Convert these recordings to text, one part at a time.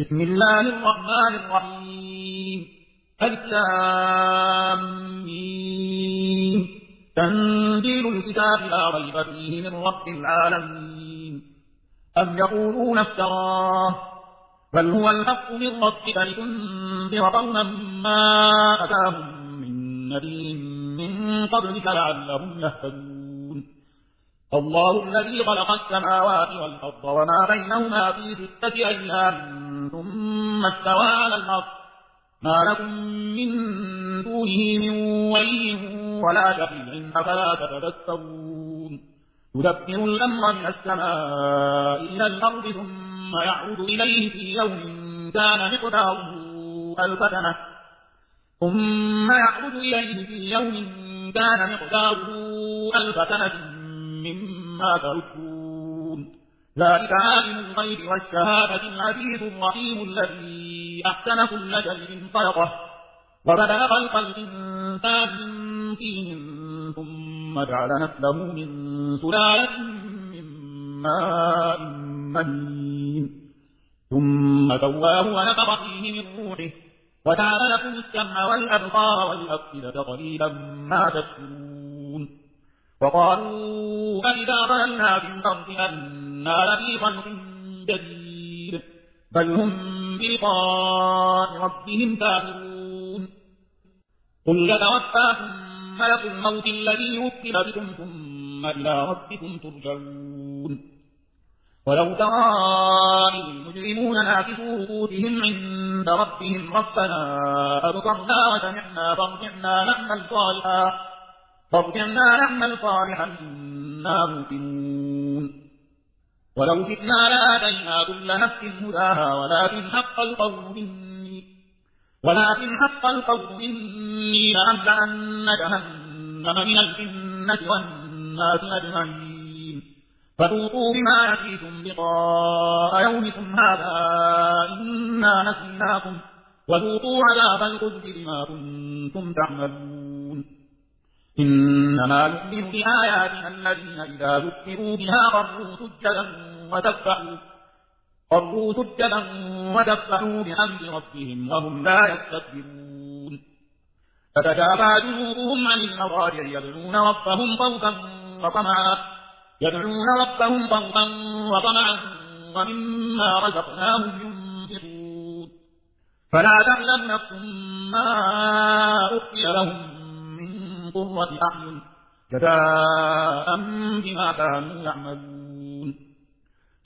بسم الله الرحمن الرحيم. الكلام تنزيل الكتاب لا ريب فيه من رب العالمين. أم يقولون افتراه. بل هو الحق من ربك لتنذر قوما ما أتاهم من نبي من قبلك لعلهم يهتدون. الله الذي خلق السماوات والأرض وما بينهما في ستة أيام. ثم استوى على الأرض. ما لكم من دونه من ولي ولا شفيع أفلا تتذكرون يدبر الأمر من السماء إلى الأرض ثم يعود إليه في يوم كان مقداره ألف سنة. ثم يعود إليه في يوم كان مقداره ألف سنة مما تردون ذلك عالم الغيب والشهادة العزيز الرحيم الذي أحسن كل شيء خلقه. وبدأ خلق الإنسان من طين ثم جعل نسله من سلالة من ماء مهين. ثم سواه ونفخ فيه من روحه. وجعل لكم السمع والأبصار والأفئدة قليلا ما تشكرون. وقالوا أئذا ضللنا في الأرض لفي خلق جديد بل هم بلقاء ربهم كافرون قل يتوفاكم ملك الموت الذي وكل بكم ثم إلى ربكم ترجعون. ولو ترى المجرمون ناكسوا رؤوسهم عند ربهم ربنا أبصرنا وسمعنا فارجعنا نعمل صالحا فارجعنا نعمل صالحا إنا موقنون ولو شئنا لآتينا كل نفس هداها ولكن حق القول مني. ولكن حق القول مني لأملأن جهنم من الجنة والناس أجمعين. فذوقوا بما نسيتم لقاء يومكم هذا إنا نسيناكم. وذوقوا عذاب الخزي بما كنتم تعملون. إنما يؤمن بآياتنا الذين إذا ذكروا بها قروا سجدا وتفعوا قروا سجدا وتفعوا بحمد ربهم وهم لا يستكبرون. فتجافى جنوبهم عن المضاجع يدعون ربهم خوفا وطمعا. يدعون ربهم خوفا وطمعا ومما رزقناهم ينفقون. فلا تعلم نفس ما أخفي لهم قرة أعين جزاء بما كانوا يعملون.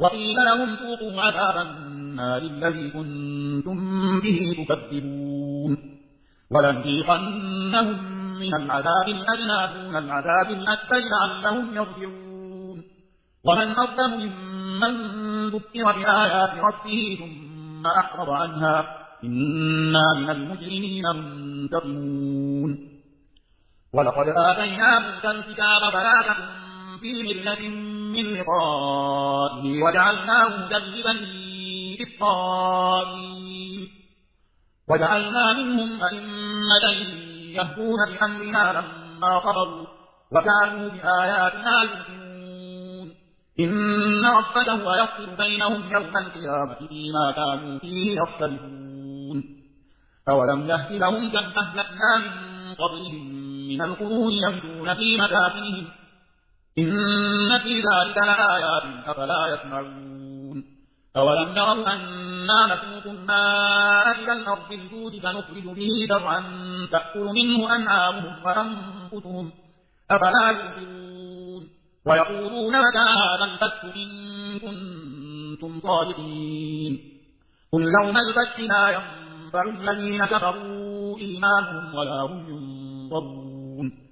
وقيل لهم ذوقوا عذاب النار الذي كنتم به تكذبون ولنذيقنهم من العذاب الأدنى دون العذاب الأكبر لعلهم يرجعون ومن أظلم ممن ذكر بآيات ربه ثم أعرض عنها إنا من المجرمين منتقمون ولقد آتينا موسى الكتاب فلا تكن في مرية من لقائه وجعلناه مجلبا إسرائيل وجعلنا منهم أئمة يهدون بأمرنا لما صبروا وكانوا بآياتنا يؤمنون. إن ربك هو يفصل بينهم يوم القيامة فيما كانوا فيه يختلفون أولم يهد لهم كم أهلكنا من قبلهم من القرون يمشون في مساكنهم إن في ذلك لآيات أفلا يسمعون. أولم يروا أنا نسوق الماء إلى الأرض الجود فنخرج به زرعا تأكل منه أنعامهم وأنفسهم. أفلا يبصرون ويقولون متى هذا الفتح إن كنتم صادقين. قل يوم الفتح لا ينفع الذين كفروا إيمانهم ولا هم ينظرون.